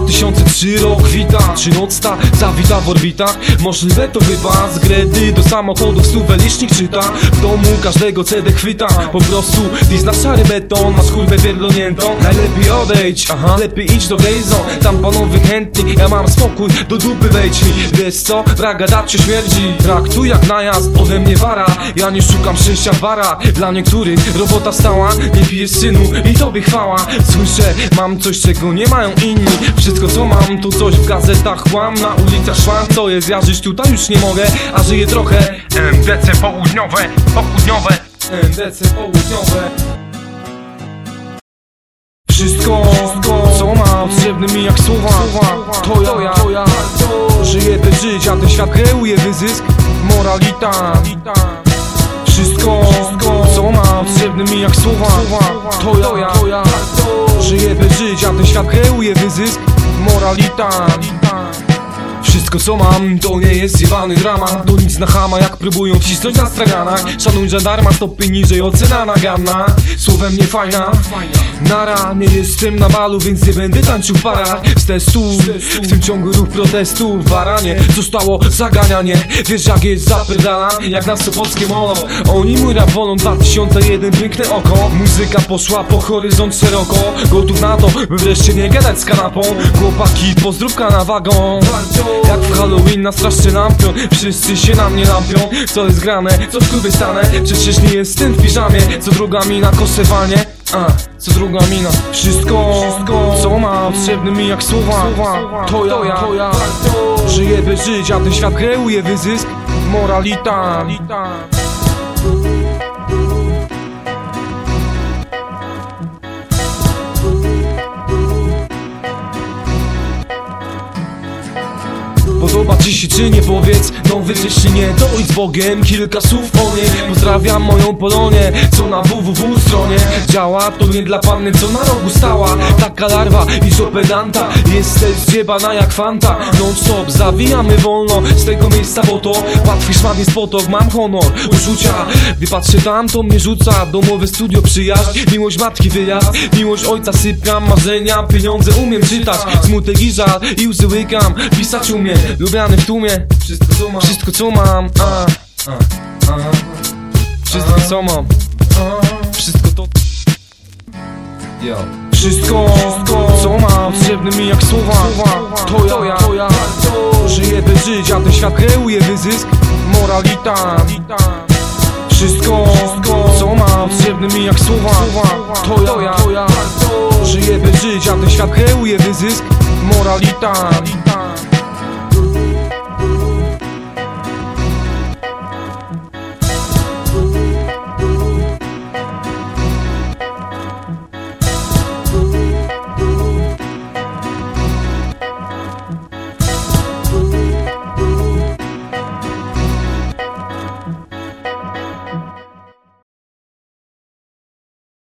2003 rok wita Czy noc ta zawita w orbitach? Możliwe to chyba z gredy do samochodów stówę licznik czyta. W domu każdego CD chwyta Po prostu dis na szary beton Masz kurwę pierdolniętą. Najlepiej odejdź, aha Lepiej idź do Gejzo. Tam panowie chętni Ja mam spokój, do dupy wejdź mi. Wiesz co? Braga dać się śmierdzi. Traktuj jak najazd, ode mnie wara. Ja nie szukam szczęścia w barach. Dla niektórych robota stała Nie pijesz synu i tobie chwała. Słyszę, mam coś czego nie mają inni Wszystko co mam. To coś w gazetach kłam. Na ulicach szłam, co jest? Ja żyć tutaj już nie mogę. A żyję trochę. MDC południowe, południowe. NDC południowe. Wszystko, co ma potrzebne mi jak słowa. To ja, to ja. Żyję by żyć, a ten świat kreuje wyzysk. Moralita potrzebne mi jak słowa. To ja, to ja. Żyję by żyć, a ten świat kreuje wyzysk. Moralita wszystko co mam to nie jest zjebany dramat To nic na chama jak próbują wcisnąć na straganach. Szanuj żadarma stopy niżej ocena naganna Słowem nie fajna. Nara, nie jestem na balu więc nie będę tańczył w parach Z testu, w tym ciągu ruch protestu Baranie, zostało zaganianie. Wiesz jak jest zapierdala, jak na Sopockie molo Oni mój rap wolą 2001 piękne oko. Muzyka poszła po horyzont szeroko. Gotów na to, by wreszcie nie gadać z kanapą. Chłopaki, pozdrówka na wagon jak w Halloween na straszny lampion. Wszyscy się na mnie lampią. Co jest grane? Co w klubie stanę? Przecież nie jestem w piżamie? Co druga mina kosewanie a, co druga mina? Wszystko, co ma potrzebne mi jak słowa. To ja, to ja. Żyję by żyć, a ten świat kreuje wyzysk. Moralita Ci się czy nie powiedz Nowy czy nie? To z Bogiem Kilka słów o niej. Pozdrawiam moją Polonię Co na www stronie. Działa to nie dla panny co na rogu stała. Taka larwa i co pedanta Jesteś zjebana jak fanta. Non stop zawijamy wolno Z tego miejsca bo to Łatwy szmat jest potok. Mam honor uczucia. Gdy patrzę tam to mnie rzuca. Domowe studio przyjaźń Miłość matki wyjazd. Miłość ojca sypiam Marzenia pieniądze umiem czytać. Smutek i żal i łzy łykam Pisać umiem W tłumie. Wszystko co mam. Wszystko co mam. A, a, a. Wszystko co mam. Wszystko to Yo. Wszystko, co mam. Potrzebne mi jak słowa. To ja, to ja. Żyję by żyć, a ten świat kreuje wyzysk. Moralita. Wszystko, co mam. Potrzebne mi jak słowa. To ja, to ja. Żyję by żyć, a ten świat kreuje wyzysk. Moralita